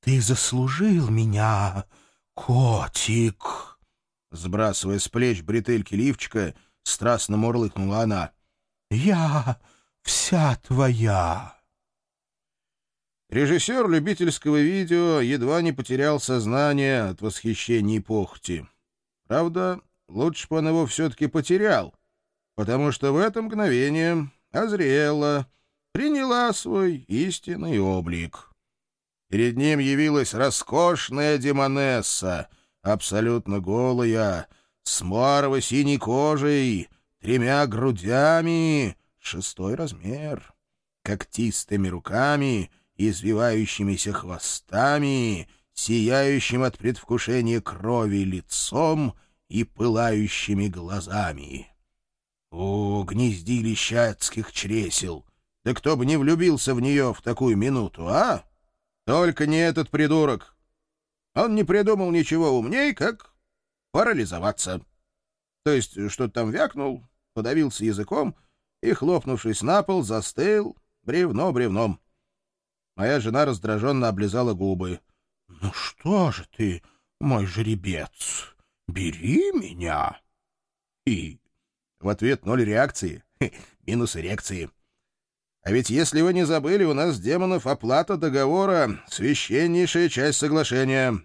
ты заслужил меня, котик!» Сбрасывая с плеч бретельки лифчика, страстно мурлыкнула она. «Я вся твоя!» Режиссер любительского видео едва не потерял сознание от восхищения и похоти. Правда, лучше бы он его все-таки потерял, потому что в это мгновение озрела, приняла свой истинный облик. Перед ним явилась роскошная демонесса, абсолютно голая, с муарово-синей кожей, тремя грудями, шестой размер, когтистыми руками, извивающимися хвостами, сияющим от предвкушения крови лицом и пылающими глазами. О, гнездилище адских чресел! Да кто бы не влюбился в нее в такую минуту, а? Только не этот придурок. Он не придумал ничего умней, как парализоваться. То есть что-то там вякнул, подавился языком и, хлопнувшись на пол, застыл бревно бревном. Моя жена раздраженно облизала губы. — Ну что же ты, мой жеребец, бери меня. И в ответ ноль реакции, минус эрекции. А ведь, если вы не забыли, у нас, демонов, оплата договора — священнейшая часть соглашения.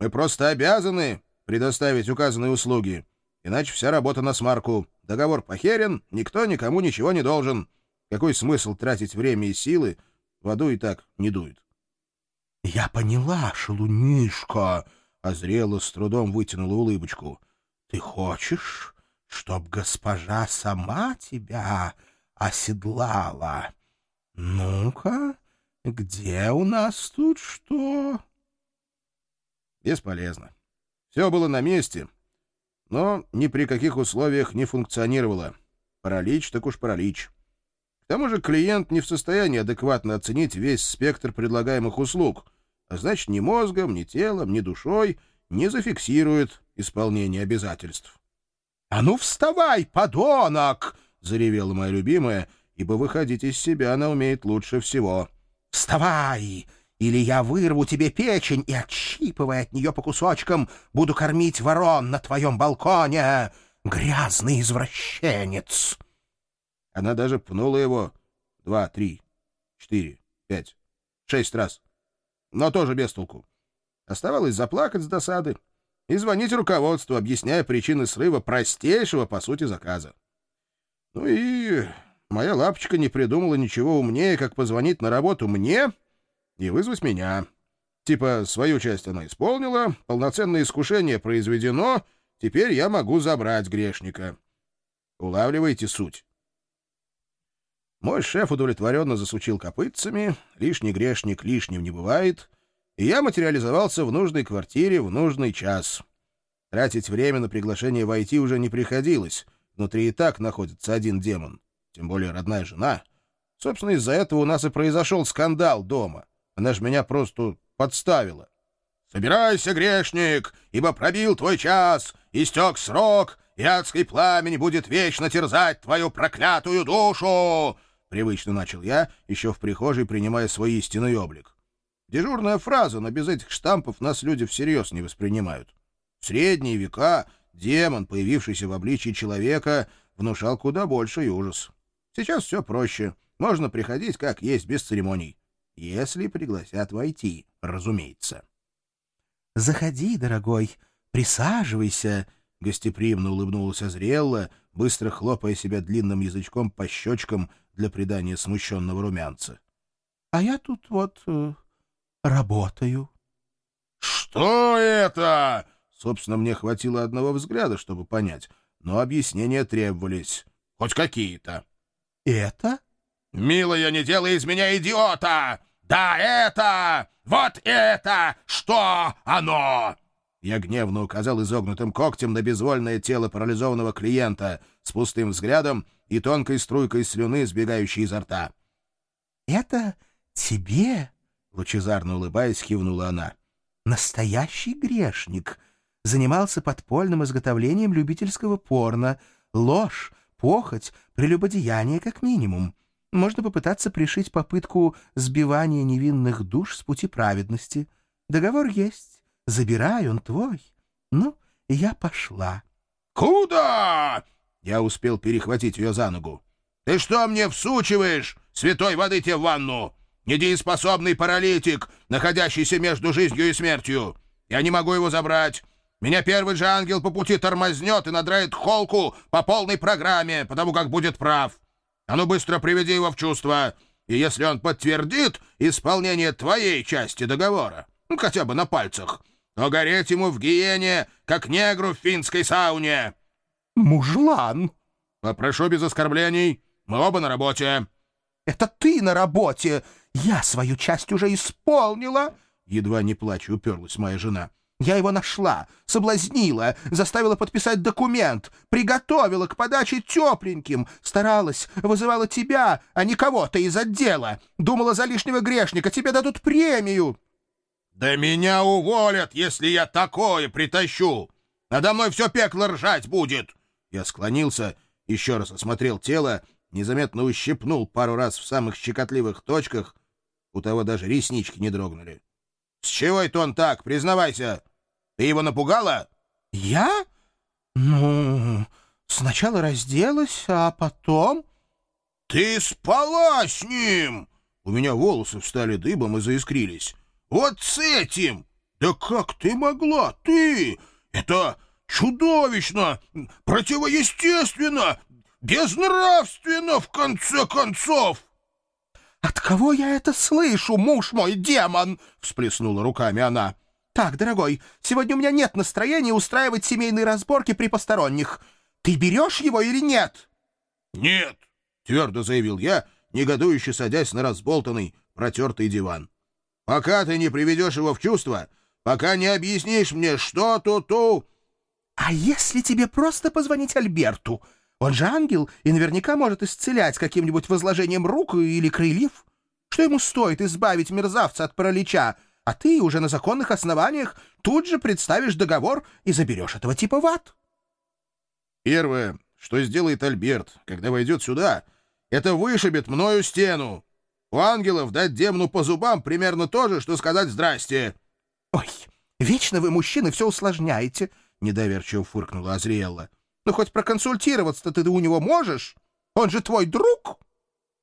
Мы просто обязаны предоставить указанные услуги, иначе вся работа на смарку. Договор похерен, никто никому ничего не должен. Какой смысл тратить время и силы? Воду и так не дует. — Я поняла, шалунишка, — озрела с трудом вытянула улыбочку. — Ты хочешь, чтоб госпожа сама тебя оседлала? Ну-ка, где у нас тут что? Бесполезно. Все было на месте, но ни при каких условиях не функционировало. Паралич так уж паралич. К тому же клиент не в состоянии адекватно оценить весь спектр предлагаемых услуг, а значит, ни мозгом, ни телом, ни душой не зафиксирует исполнение обязательств. — А ну вставай, подонок! — заревела моя любимая, ибо выходить из себя она умеет лучше всего. — Вставай! Или я вырву тебе печень и, отщипывая от нее по кусочкам, буду кормить ворон на твоем балконе! Грязный извращенец! Она даже пнула его два, три, четыре, пять, шесть раз. Но тоже без толку. Оставалось заплакать с досады и звонить руководству, объясняя причины срыва простейшего, по сути, заказа. Ну и моя лапочка не придумала ничего умнее, как позвонить на работу мне и вызвать меня. Типа, свою часть она исполнила, полноценное искушение произведено, теперь я могу забрать грешника. Улавливаете суть? Мой шеф удовлетворенно засучил копытцами, лишний грешник лишним не бывает, и я материализовался в нужной квартире в нужный час. Тратить время на приглашение войти уже не приходилось, внутри и так находится один демон, тем более родная жена. Собственно, из-за этого у нас и произошел скандал дома. Она ж меня просто подставила. «Собирайся, грешник, ибо пробил твой час, истек срок, и адский пламень будет вечно терзать твою проклятую душу!» — привычно начал я, еще в прихожей принимая свой истинный облик. Дежурная фраза, но без этих штампов нас люди всерьез не воспринимают. В средние века демон, появившийся в обличии человека, внушал куда больший ужас. Сейчас все проще. Можно приходить как есть, без церемоний. Если пригласят войти, разумеется. — Заходи, дорогой, присаживайся, — гостеприимно улыбнулась Азриэлла, быстро хлопая себя длинным язычком по щечкам для придания смущенного румянца. — А я тут вот э, работаю. — Что это? Собственно, мне хватило одного взгляда, чтобы понять, но объяснения требовались. Хоть какие-то. — Это? — Милая, не делай из меня идиота! Да, это! Вот это! Что оно? Я гневно указал изогнутым когтем на безвольное тело парализованного клиента с пустым взглядом и тонкой струйкой слюны, сбегающей изо рта. — Это тебе? — лучезарно улыбаясь, кивнула она. — Настоящий грешник. Занимался подпольным изготовлением любительского порно. Ложь, похоть, прелюбодеяние как минимум. Можно попытаться пришить попытку сбивания невинных душ с пути праведности. Договор есть. Забирай, он твой. Ну, я пошла. «Куда?» Я успел перехватить ее за ногу. «Ты что мне всучиваешь? Святой воды тебе в ванну! Недееспособный паралитик, находящийся между жизнью и смертью! Я не могу его забрать! Меня первый же ангел по пути тормознет и надрает холку по полной программе, потому как будет прав. А ну быстро приведи его в чувство, и если он подтвердит исполнение твоей части договора, ну, хотя бы на пальцах, то гореть ему в гиене, как негру в финской сауне. Мужлан! Попрошу без оскорблений, мы оба на работе. Это ты на работе! Я свою часть уже исполнила! Едва не плача уперлась моя жена. Я его нашла, соблазнила, заставила подписать документ, приготовила к подаче тепленьким, старалась, вызывала тебя, а не кого-то из отдела. Думала, за лишнего грешника тебе дадут премию. «Да меня уволят, если я такое притащу! Надо мной все пекло ржать будет!» Я склонился, еще раз осмотрел тело, незаметно ущипнул пару раз в самых щекотливых точках. У того даже реснички не дрогнули. «С чего это он так? Признавайся! Ты его напугала?» «Я? Ну, сначала разделась, а потом...» «Ты спала с ним!» У меня волосы встали дыбом и заискрились. Вот с этим! Да как ты могла? Ты! Это чудовищно! Противоестественно! Безнравственно, в конце концов!» «От кого я это слышу, муж мой, демон?» — всплеснула руками она. «Так, дорогой, сегодня у меня нет настроения устраивать семейные разборки при посторонних. Ты берешь его или нет?» «Нет», — твердо заявил я, негодующе садясь на разболтанный, протертый диван. Пока ты не приведешь его в чувство, пока не объяснишь мне, что тут-у...» «А если тебе просто позвонить Альберту? Он же ангел и наверняка может исцелять каким-нибудь возложением рук или крыльев. Что ему стоит избавить мерзавца от паралича, а ты уже на законных основаниях тут же представишь договор и заберешь этого типа в ад?» «Первое, что сделает Альберт, когда войдет сюда, это вышибет мною стену, у ангелов дать демну по зубам примерно то же, что сказать «здрасте». — Ой, вечно вы, мужчины, все усложняете, — недоверчиво фыркнула Азриэлла. — Ну, хоть проконсультироваться-то ты у него можешь? Он же твой друг.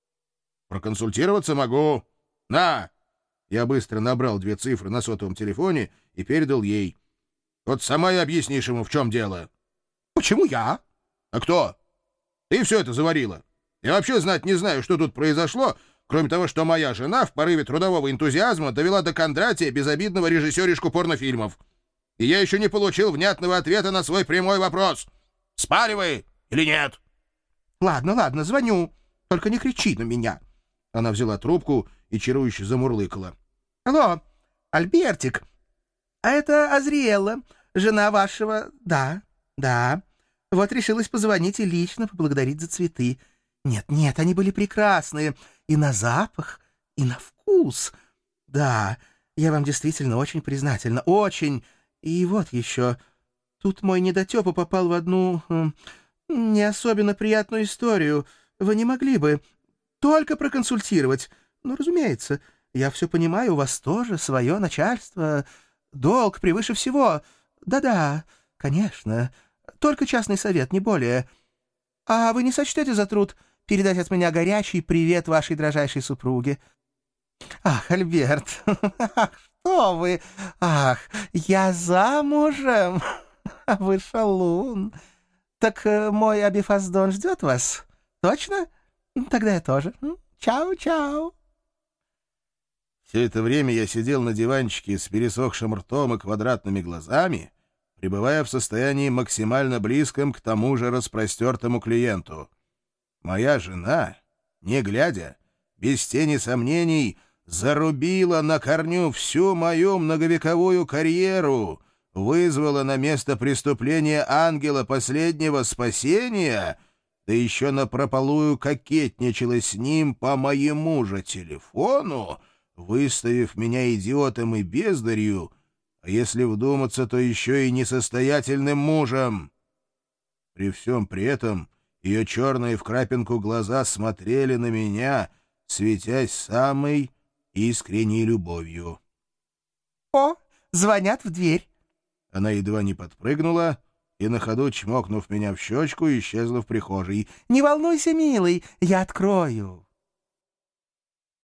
— Проконсультироваться могу. На! Я быстро набрал две цифры на сотовом телефоне и передал ей. Вот сама и объяснишь ему, в чем дело. — Почему я? — А кто? Ты все это заварила. Я вообще знать не знаю, что тут произошло, — Кроме того, что моя жена в порыве трудового энтузиазма довела до Кондратия безобидного режиссеришку порнофильмов. И я еще не получил внятного ответа на свой прямой вопрос. Спали вы или нет? Ладно, ладно, звоню. Только не кричи на меня. Она взяла трубку и чарующе замурлыкала. Алло, Альбертик. А это Азриэлла, жена вашего... Да, да. Вот решилась позвонить и лично поблагодарить за цветы. Нет, нет, они были прекрасные. И на запах, и на вкус. Да, я вам действительно очень признательна. Очень. И вот еще. Тут мой недотепа попал в одну... Э, не особенно приятную историю. Вы не могли бы только проконсультировать. Ну, разумеется, я все понимаю, у вас тоже свое начальство. Долг превыше всего. Да-да, конечно. Только частный совет, не более. А вы не сочтете за труд передать от меня горячий привет вашей дрожайшей супруге. Ах, Альберт, что вы? Ах, я замужем. Вы шалун. Так э, мой Абифаздон ждет вас? Точно? Тогда я тоже. Чао-чао. Все это время я сидел на диванчике с пересохшим ртом и квадратными глазами, пребывая в состоянии максимально близком к тому же распростертому клиенту. Моя жена, не глядя, без тени сомнений, зарубила на корню всю мою многовековую карьеру, вызвала на место преступления ангела последнего спасения, да еще напропалую кокетничала с ним по моему же телефону, выставив меня идиотом и бездарью, а если вдуматься, то еще и несостоятельным мужем. При всем при этом ее черные в крапинку глаза смотрели на меня, светясь самой искренней любовью. О, звонят в дверь. Она едва не подпрыгнула и, на ходу чмокнув меня в щечку, исчезла в прихожей. «Не волнуйся, милый, я открою».